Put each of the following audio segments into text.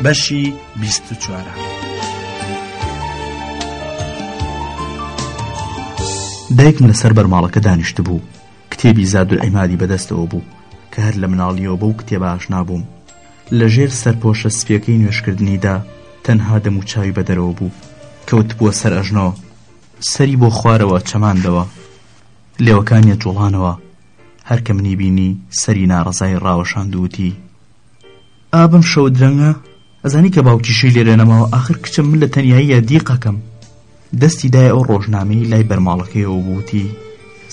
بەشی بیست و چوارە دایکم لەسەر بەرماڵەکە دانیشت بوو کتێبی زادول ئەیمادی بەدەستەوە بوو کە هەر لە مناڵیەوە بەو کتێبە ئاشنا بووم لە ژێر سەرپۆشە سپیەکەی نوێشکردنیدا تەنها دەم و چاوی بەدەرەوە بوو کەوت بووە سەر ئەژنەوە سەری بۆ خوارەوە چەماندەوە لێوەکانیە جوڵانەوە هەرکە منی بینی سەری ناڕزای ڕاوەشاندووتی ئا بەم شەوە درەنگە ئەزانی کە باوکیشی لێرە نەماوە ئاخر کچم من لە تەنیاییە دیقەکەم دەستی دای ئەو ڕۆژنامەی لای بەرماڵەکەیەوە بوتی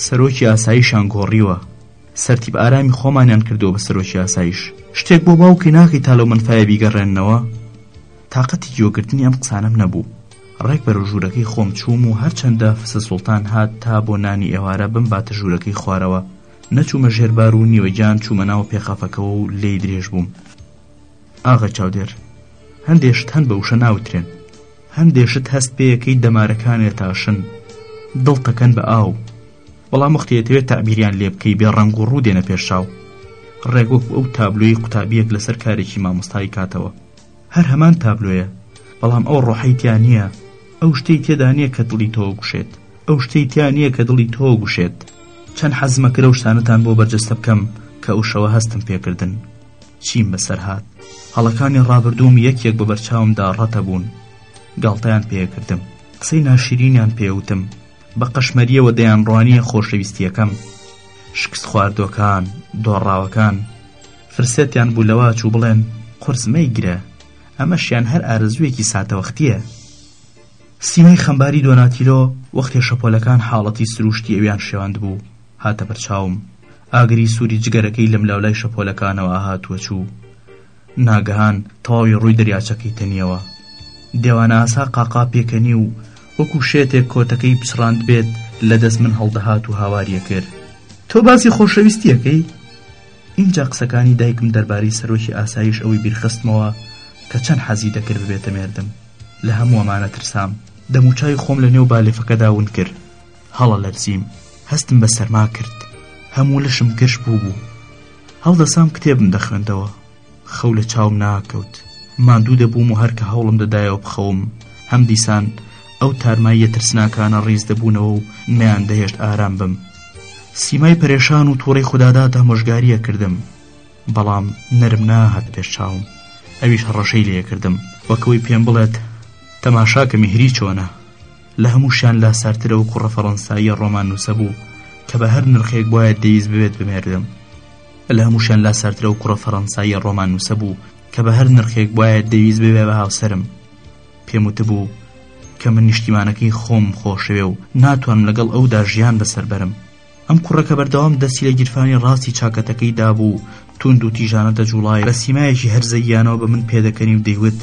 سەرۆکی ئاساییشان گۆڕیوە سەرتیب ئارامی خۆمانیان کردەوە بە سەرۆکی ئاساییش شتێک بۆ باوکی ناکەی تا لەو منفایە بیگەڕێننەوە تااقەتی گوێگرتنی ئەم قسانم نەبوو ڕێک بەرە ژوورەکەی خۆم چووم و هەرچەندە فسە سوڵتان هات تا بۆ نانی ئێوارە بم باتە ژوورەکەی خوارەوە نەچوومە ژێر بار و نیوە گیان چوومە ناو پێخافەکەوە و لێی درێژ بووم ئاغای چاودێر هەندێ شت هەن بە وشە ناوترێن هەندێ شت هەست پێیەکەی دەمارەکانێ تاشن دڵ تەکەن بە ئاو بەڵام وەختێتەوێت تابیریان لێ بکەی بێ ڕەنگ و ڕوو دێنە پێشاو ڕێگوەک ئەو تابلۆی قوتابیەک لەسەر کارێکی مامۆستای کاتەوە هەر هەمان تابلۆیە بەڵام ئەو ڕۆحەی تیا نییە ئەو شتەی تێدا نییە کە دڵی تۆ گوشێت ئەو شتەی تیا نییە کە دڵی تۆ گوشێت چەند حەزمە کرە و شتانەتان بۆ بەرجەستە بکەم کە ئەو شەوە هەستم پێکردن چیم بەسەر هات هەڵەکانی ڕابردووم یەک یەک بە بەرچاومدا ڕەتە بوون گاڵتەیان پێکردم قسەی ناشرینیان پێوتم بە قەشمەریەوە دەیان ڕوانیە خۆشەویستیەکەم شکست خواردوەکان دۆڕاوەکان فرسەتیان بوو لەوە چوو بڵێن قورس مەیگرە، ئەمەشیان هەر ئارەزوویەکی ساتەوەختییە. سیمای خەمباری دۆناتیلۆ وەختێ شەپۆلەکان حاڵەتی سرووشتی ئەویان شێواندبوو، هاتە بەرچاوم. ئاگری سووری جگەرەکەی لەملاولای شەپۆلەکانەوە ئەهات و ئەچوو. ناگەهان تەواوی ڕووی دەریاچەکەی تەنییەوە. دێوانەئاسا قاقا پێکەنی و وەکوو شێتێک کۆتەکەی بچڕاندبێت لە دەست من هەڵدەهات و هاواری ئەکرد. تۆ باسی خۆشەویستی ئەکەی؟ ئینجا قسەکانی دایکم دەربارەی سەرۆکی ئاسایش ئەوەی بیرخستمەوە کە چەند حەزی دەکرد ببێتە مێردم لە هەموو ئەمانە ترسام دەموچاوی خۆم لە نێو بالێفەکەدا ون کرد هەڵە لەرزیم هەستم بە سەرما کرد هەموو لەشم گرژ بوو بوو هەڵدەسام کتێبم دەخوێندەوە خەو لە چاوم ناکەوت ماندوو دەبووم و هەرکە هەوڵم دەدایەوە بخەوم هەم دیسان ئەو تارماییە ترسناکانە ڕیز دەبوونەوە و نەیان دەهێشت ئارام بم سیمای پەرێشان و تووڕی خوددادا تامۆژگاریە کردم بەڵام نەرم ناهات پێش چاوم ئەویش هەڕەشەی لێ کردم وەکەوەی پێم بڵێت تەماشاکە میهری چۆنە لە هەمووشیان لاسارترە و کوڕە فەڕەنساییە ڕۆمان نووسە بوو کە بە هەر نرخێک بایە دەیز ببێت بمێردم لە هەمووشیان لا سارترە و کوڕە فەڕەنساییە ڕۆمان نووسە بوو کە بە هەر نرخێک بواە دەویست ببێ بە هاوسەرم پێم وتبوو کە من نیشتیمانەکەی خۆم خۆشەوێ و ناتوانم لەگەڵ ئەودا ژیان بەسەر بەرم ئەم کوڕەکە بەردەوام دەستی لە گیرفانی ڕاستی چاکەتەکەی دابوو توند و تیژانە دەجوڵای بە سیمایەکی هەرزەییانەوە بە من پێدەکەنی و دەیوت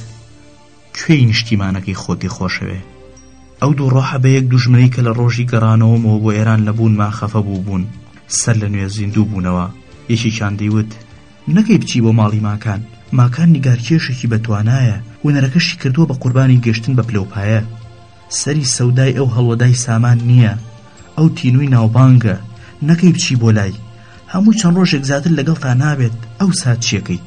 کوێی نیشتیمانەکەی خۆتی خۆشەوێ؟ ئەو دوو ڕۆحە بە یەک دوژمنەی کە لە ڕۆژی گەڕانەوەمەوە بۆ ئێران لە بوونما خەفە بووبوون، سەر لە نوێ زیندوو بوونەوە. یەکێکیان دەیوت. نەکەی بچی بۆ ماڵی ماکان، ماکان نیگارکێشێکی بە توانایە، هونەرەکەشی کردووە بە قوربانی گەشتن بە پلەوپایە. سەری سەودای ئەو هەڵوەدای سامان نییە، ئەو تینووی ناوبانگە، نەکەی بچی بۆ لای. هەموو چەند ڕۆژێک زیاتر لەگەڵتا نابێت، ئەوسا چییەکەیت؟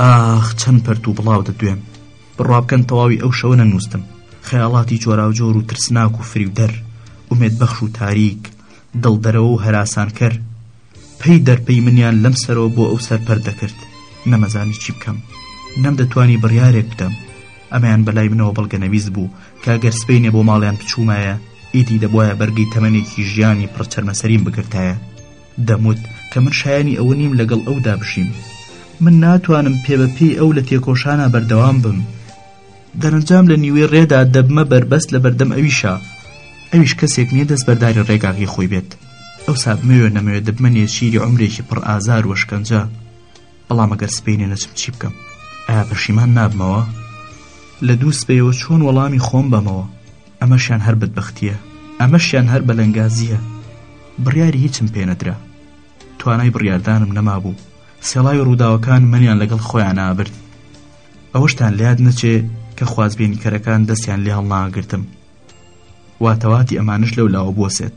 ئاخ چەند پەرت و بڵاو دەدوێم بڕوابکەن تەواوی ئەو شەوە نەنووستم خەیاڵاتی جۆراوجۆر و ترسناک و فریودەر ئومێد بەخش و تاریک دڵدەرەوە و هەراسانکەر پێی دەرپەی منیان لەم سەرەوە بۆ ئەو سەر پەر دەکرد نەمەزانی چی بکەم نەم دەتوانی بڕیارێک بدەم ئەمەیان بەلای منەوە بەڵگەنەویست بوو کە گەر سپینێ بۆ ماڵیان بچوومایە ئیدی دەبواە بەرگی تەمەێکی ژیانی پڕچەرمەسەریم بگرتایە دەموت کە من شایەنی ئەوە نیم لەگەڵ ئەودا بژیم. من ناتوانم پێ بە پێی ئەو لە تێکۆشانا بەردەوام بم. دەرەنجام لە نیوەی ڕێدا دەبمە بەربەست لە بەردەم ئەویشا. ئەویش کەسێک نییە دەستبەرداری ڕێگاکەی خۆی بێت. ئەوسا بمەوێ نەمەوێ دەبمە نێچیری عومرێکی پڕ ئازار و ئەشکەنجە. بەڵام ئەگەر سبەینێ نەچم چی بکەم؟ ئایا پەشیمان نابمەوە؟ لە دوو سبەیەوە چۆن وەڵامی خۆم بەمەوە؟ ئەمەشیان هەر بەدبەختییە، ئەمەشیان هەر بەلەنگازییە، بڕیاری هیچم پێ نەدرا، توانای بڕیاردانم نەمابوو، سێڵاوی ڕووداوەکان منیان لەگەڵ خۆیانا برد. ئەوەشتان لەیاد نەچێ کە خوازبێنیکەرەکان دەستیان لێ هەڵناگرتم. واتەواتی ئەمانەش لەولاوە بوەسێت.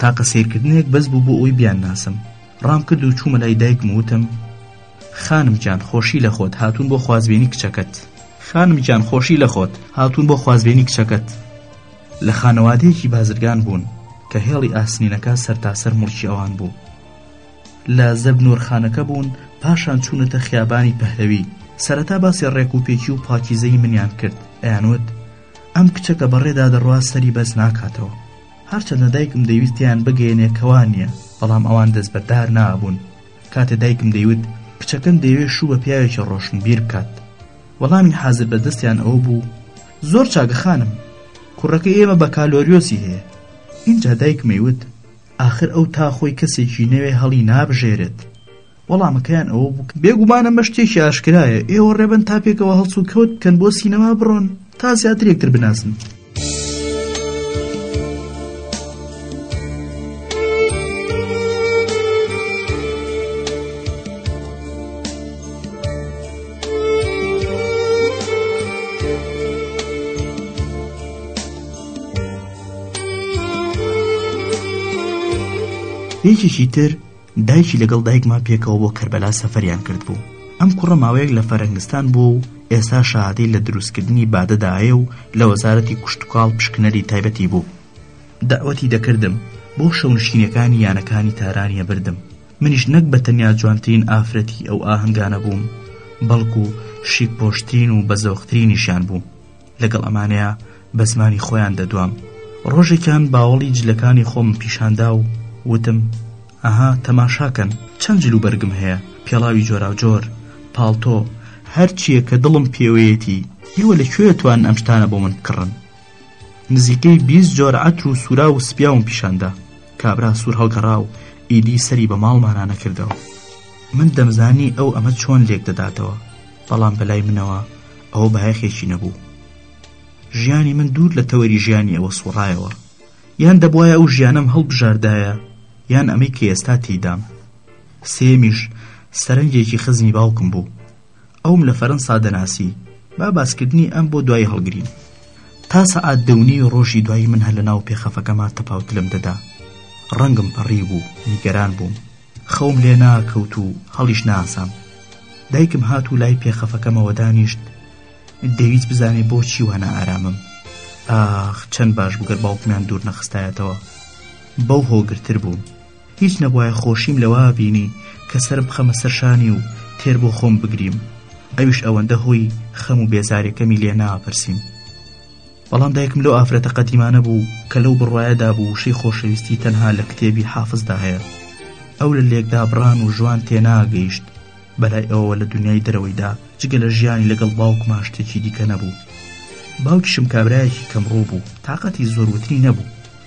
تاقە سەیرکردنێک بەس بوو بۆ ئەوەی بیانناسم ڕام کرد و چوومە لای دایکم وتم خانم گیان خۆشی لە خۆت هاتوون بۆ خوازبێنی کچەکەت خانم گیان خۆشی لە خۆت هاتوون بۆ خوازبێنی کچەکەت لە خانەوادەیەکی بازرگان بوون کە هێڵی ئاسنینەکە سەرتاسەر مڵکی ئەوان بوو لە زەب نۆرخانەکە بوون پاشان چوونەتە خیابانی پەهلەوی سەرەتا باسی ڕێک و پێکی و پاکیزەی منیان کرد ئەیانوت ئەم کچەکە بەڕێدا دەڕوا سەری بەس ناکاتەوە هەرچەندە دایکم دەیویست تێیان بگەیەنێ کە وا نییە، بەڵام ئەوان دەستبەردار نابوون. کاتێ دایکم دەیوت کچەکەم دەیەوێ شوو بە پیاوێکی ڕۆشنبیر بکات، وەڵامی حازر بە دەستیان ئەوە بوو، زۆر چاکە خانم، کوڕەکەی ئێمە بەکالۆریۆسی هەیە. ئینجا دایکم ئەیوت، ئاخر ئەو تا خۆی کەسێکی نەوێ هەڵی نابژێرێت. وەڵامەکەیان ئەوە بوو کە بێگومان ئەمە شتێکی ئاشکرایە، ئێوە ڕێبەن تا پێکەوە هەڵسوکەوت بکەن بۆ سینەما بڕۆن تا زیاتر یەکتر بناسن. یەکێکی تر دایکی لەگەڵ دایکمان پێکەوە بۆ کەربەلا سەفەریان کردبوو. ئەم کوڕە ماوەیەک لە فەرەنگستان بووە و ئێستا شەهادەی لە دروستکردنی بادەدا هەیە و لە وەزارەتی کوشتوکاڵ پشکنەری تایبەتی بوو. دەعوەتی دەکردم بۆ شەونشینەکانی یانەکانی تارانی ئەبردم. منیش نەک بە تەنیا جوانترین ئافرەتی ئەو ئاهەنگانە بووم، بەڵکو شیکپۆشترین و بەزەوقترینیشیان بووم. لەگەڵ ئەمانەیا بە زمانی خۆیان دەدوام. ڕۆژێکیان باوەڵی جلەکانی خۆمم پیشاندا و وتم، ئەها تەماشا کەن چەند جل و بەرگم هەیە، پێڵاوی جۆراوجۆر، پاڵتۆ، هەر چییە کە دڵم پێوەیەتی، ئێوە لە کوێ توانن ئەم شتانە بۆ من بکڕن؟ نزیکەی بیست جۆر عەتر و سوراو و سپیاوم پیشاندا. کابرا سوور هەڵگەڕا و ئیدی سەری بە ماڵمانا نەکردەوە. من دەمزانی ئەو ئەمە چۆن لێک دەداتەوە، بەڵام بە لای منەوە، ئەوە بایەخێکی نەبوو ژیانی من دوور لە تەوەری ژیانی ئەوە سوڕایەوە یان دەبواە ئەو ژیانم هەڵبژاردایە یان ئەمەی کە ئێستا تێدام سێمیش سەرنجێکی خزمی باوکم بوو ئەوم لە فەرەنسا دەناسی با باسکردنی ئەم بۆ دوای هەڵگرین تا سەعات دەونی ڕۆژی دوایی من هەر لە ناو پێخەفەکەما تەپاوتلم دەدا ڕەنگم پەڕی بوو نیگەران بووم خەوم لێ ناکەوت و هەڵیش ناسام دایکم هات و لای پێخەفەکەمەوە دانیشت دەویست بزانێ بۆچی وانە ئارامم ئاخ چەند باش بگەر باوکمیان دوور نەخستایەتەوە بەو هۆگرتر بووم هیچ نەبواە خۆشیم لەوا بینی کە سرم بخەمە سەرشانی و تێر بۆ خۆم بگریم ئەویش ئەوەندە هۆی خەم و بێزارەکەمی لێ ناپرسیم بەڵام دایکم لەو ئافرەتە قەدیمانە بوو کە لەو بڕواایەدا بوو وشەی خۆشەویستی تەنها لە کتێبی حافزدا هەیە ئەو لە لێکدابڕان و ژوان تێناگەیشت بەلای ئەوەوە لە دنیای دەرەوەیدا جگە لە ژیانی لەگەڵ باوکمان شتێکی دیکە نەبوو باوکیشم کابراایەکی کەمڕوو بوو تااقەتی زۆر وتنی نەبوو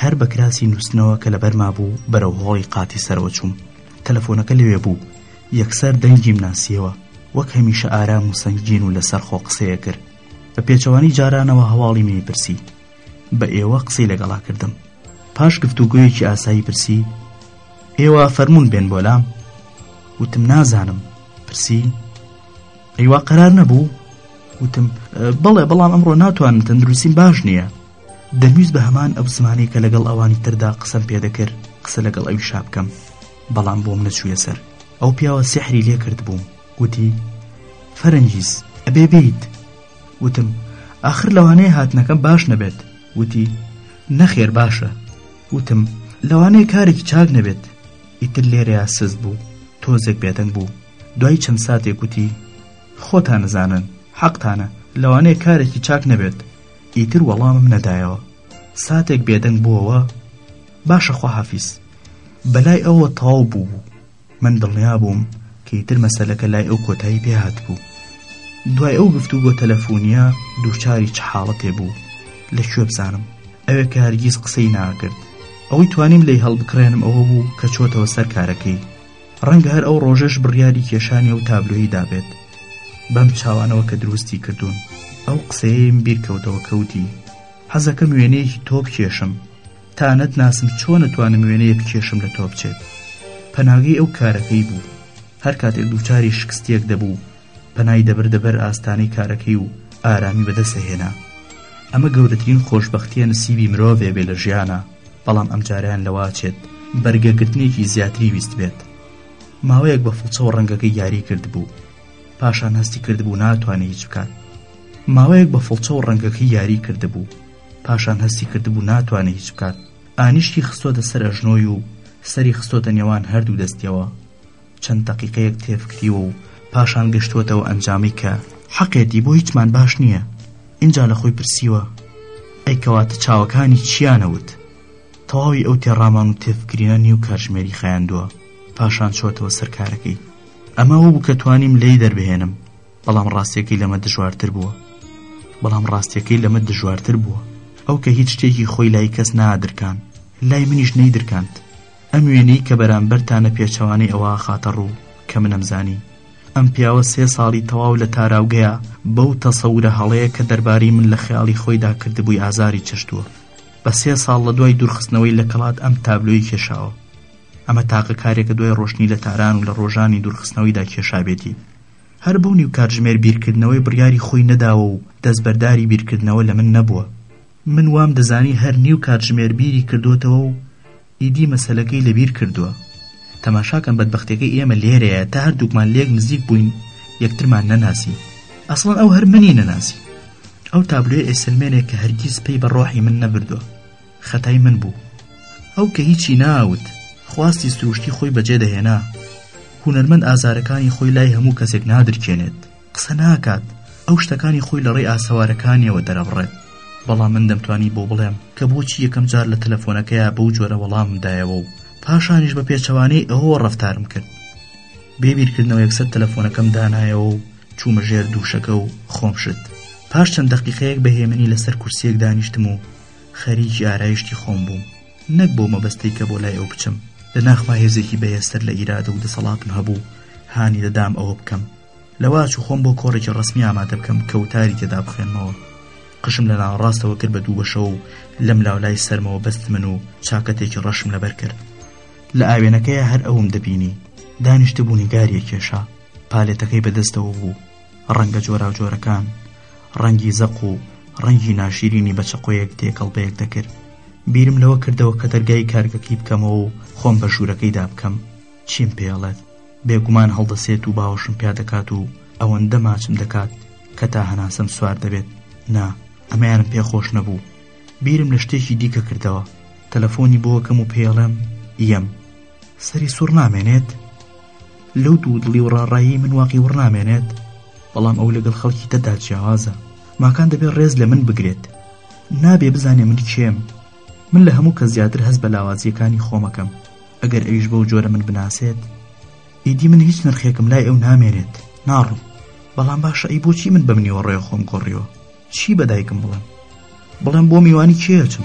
هەر بە کراسی نووستنەوە کە لەبەر مابوو بەرەو هۆڵی قاتی سەرەوە چووم تەلەفۆنەکە لەوێ بوو یەکسەر دەنگیم ناسیەوە وەک هەمیشە ئارام و سەنگین و لەسەر خۆ قسەیە کرد بە پێچەوانی جارانەوە هەواڵی منی پرسی بە ئێوە قسەی لەگەڵا کردم پاش گفتوگویەکی ئاسایی پرسی ئێوە فەرمونون بێن بۆ لام وتم نازانم پرسی ئەیوا قەرار نەبوو وتم بەڵێ بەڵام ئەمڕۆ ناتوانم تەندروستیم باش نییە دەمویست بە هەمان ئەو زمانەی کە لەگەڵ ئەوانی تردا قسەم پێدەکرد قسە لەگەڵ ئەوی شابکەم بەڵام بۆم نەچوویە سەر ئەو پیاوە سحری لێ کرد بووم وتی فەرەنجیز ئەبێ بیت وتم ئاخر لەوانەیە هاتنەکەم باش نەبێت وتی نەخێر باشە وتم لەوانەیە کارێکی چاک نەبێت ئیتر لێرەیە سز بوو تۆزێک بێدەنگ بوو دوای چەند ساتێک وتی خۆتان نزانن حەقتانە لەوانەیە کارێکی چاک نەبێت ئیتر وەڵامم نەدایەوە ساتێک بێدەنگ بووەوە باشە خواحافیز بەلای ئەوە تەواو بوو بوو من دڵنیا بووم کە ئیتر مەسەلەکە لای ئەو کۆتایی پێهات بوو دوای ئەو گفتو بۆ تەلەفۆنیا دووچاری چ حاڵەتێ بوو لە کوێ بزانم ئەوێ کە هەرگیز قسەی ناکرد ئەوەی توانیم لی هەڵبکڕێنم ئەوە بوو کە چۆتەوە سەر کارەکەی ڕەنگە هەر ئەو ڕۆژەش بڕیاری کێشانی ئەو تابلۆیی دابێت بەم چاوانەوە کە دروستی کردوون ئەو قسەیەیم بیرکەوتەوە کەوتی حەزەکەم وێنەیەکی تۆپ کێشم تا نەتناسم چۆن نەتوانم وێنەیە بکێشم لە تۆ بچێت پەناگەی ئەو کارەکەی بوو هەر کاتێک دووچاری شکستێک دەبوو پەنای دەبردە بەر ئاستانەی کارەکەی و ئارامی بەدەست دەهێنا. ئەمە گەورەترین خۆشبەختییە نسیبی مرۆڤێ بێ لە ژیانا، بەڵام ئەمجارەیان لەوە چێت بەرگەگرتنێکی زیاتری ویستبێت. ماوەیەک بە فڵچەوە ڕەنگەکەی یاری کردبوو. پاشان هەستی کردبوو ناتوانێ هیچ بکات. ماوەیەک بە فڵچەوە ڕەنگەکەی یاری کردبوو. پاشان هەستی کردبوو ناتوانێ هیچ بکات. ئانیشکی خستۆتە سەر ئەژنۆی و سەری خستۆتە نێوان هەردوو دەستیەوە. چەند دەقیقەیەک تێفکریوە و پاشان گەشتووەتەوە ئەنجامی کە حەقێتی بۆ هیچمان باش نییە ئینجا لە خۆی پرسیوە ئەی کەواتە چاوەکانی چیانەوت تەواوی ئەو تێڕامان و تێفکرینە نیو کارژمێری خایاندووە پاشان چۆتەوە سەرکارەکەی ئەمە ئەو بوو کە توانیم لێی دەربهێنم بەڵام ڕاستیەکەی لەمە دژوارتر بووە بەڵام ڕاستیەکەی لەمە دژوارتر بووە ئەو کە هیچ شتێکی خۆی لای کەس نادرکان لای منیش نەیدرکاند ئەم وێنەی کە بەرامبەرتانە پێچەوانەی ئەوە ئەخاتە ڕوو کە من ئەمزانی. ئەم پیاوە سێ ساڵی تەواو لە تاراوگەیە بەو تەسەورە هەڵەیە کە دەربارەی من لە خەیاڵی خۆیدا کردبووی ئازاری چەشتووە. بە سێ ساڵ لە دوای دوورخستنەوەی لە کەڵات ئەم تابلۆی کێشاوە. ئەمە تاقە کارێکە دوای ڕۆشتنی لە تاران و لە ڕۆژانی دوورخستنەوەیدا کێشابێتی. هەر بەو نیو کاتژمێر بیرکردنەوەی بڕیاری خۆی نەداوە و دەستبەرداری بیرکردنەوە لە من نەبووە. من وام دەزانی هەر نیو کاتژمێر بیری کردۆتەوە و ئیدی مەسەلەکەی لەبیر کردووە تەماشاکەن بەدبەختەکەی ئێمە لێرەیە تا هەردووکمان لێک نزیک بووین یەکترمان نەناسی ئەسڵەن ئەو هەر منی نەناسی ئەو تابلۆی ئەیسلمێنێ کە هەرگیز پێی بە ڕۆحی من نەبردووە خەتای من بوو ئەو کە هیچی ناوت خواستی سروشتی خۆی بەجێ دەهێنا هونەرمەند ئازارەکانی خۆی لای هەموو کەسێک نادرکێنێت قسە ناکات ئەو شتەکانی خۆی لەڕێی ئاسەوارەکانیەوە دەرەبڕێت بەڵام من دەمتوانی بۆ بڵێم کە بۆچی یەکەم جار لە تەلەفۆنەکەیە بەو جۆرە وەڵامم دایەوە و پاشانیش بە پێچەوانەی ئەوەوە ڕەفتارم کرد بێ بیرکردنەوە یەکسەر تەلەفۆنەکەم دانایەوە و چوومە ژێر دووشەکە و خۆم شت پاش چەند دەقیقەیەک بە هێمنی لەسەر کورسیەک دانیشتم و خەریکی ئارایشتی خۆم بووم نەک بۆ مەبەستی کە بۆ لای ئەو بچم لە ناخما هێزێکی بەهێزتر لە ئیرادە و دەسەڵاتم هەبوو هانی دەدام ئەوە بکەم لەوە چوو خۆم بۆ کۆڕێکی ڕسمی ئامادە بکەم کە وتاری تێدا بخوێنمەوە قشم لە ناوەڕاستەوە کرد بە دووبەشەوە و لەم لاولای سەرمەوە بەست من و چاکەتێکی ڕەشم لەبەر کرد لە ئاوێنەکەیە هەر ئەوم دەبینی دانیشت بوو نیگاریە کێشا پالێتەکەی بەدەستەوە بوو ڕەنگە جۆراوجۆرەکان ڕەنگی زەق و ڕەنگی ناشیرینی بە چەقۆیەک تێکەڵ بەیەک دەکرد بیرم لەوە کردەوە کە دەرگای کارگەکەی بکەمەوە و خۆم بە ژوورەکەیدا بکەم چیم پێڵێت بێگومان هەڵدەسێت و باوەشم پیا دەکات و ئەوەندە ماچم دەکات کە تا هەناسەم سوار دەبێت نا ئەمەیانم پێ خۆش نەبوو بیرم لە شتێکی دیکە کردەوە تەلەفۆنی بۆکەم و پێڵێم یەم سەری سوڕ نامێنێت لەو دوو دڵی و ڕاڕایی من واقی وڕنامێنێت بەڵام ئەو لەگەڵ خەڵکی تەدا جیاوازە ماکان دەبێت ڕێز لە من بگرێت نابێ بزانێ من کێم من لە هەموو کە زیاتر هەست بە لاوازیەکانی خۆمەکەم ئەگەر ئەویش بەو جۆرە من بناسێت ئیدی من هیچ نرخێکم لای ئەو نامێنێت ناڕوو بەڵام باشە ئەی بۆچی من بەم نیوە ڕێ خۆم گۆڕیەوە چی بە دایکم بڵێم بڵێم بۆ میوانی کێچم؟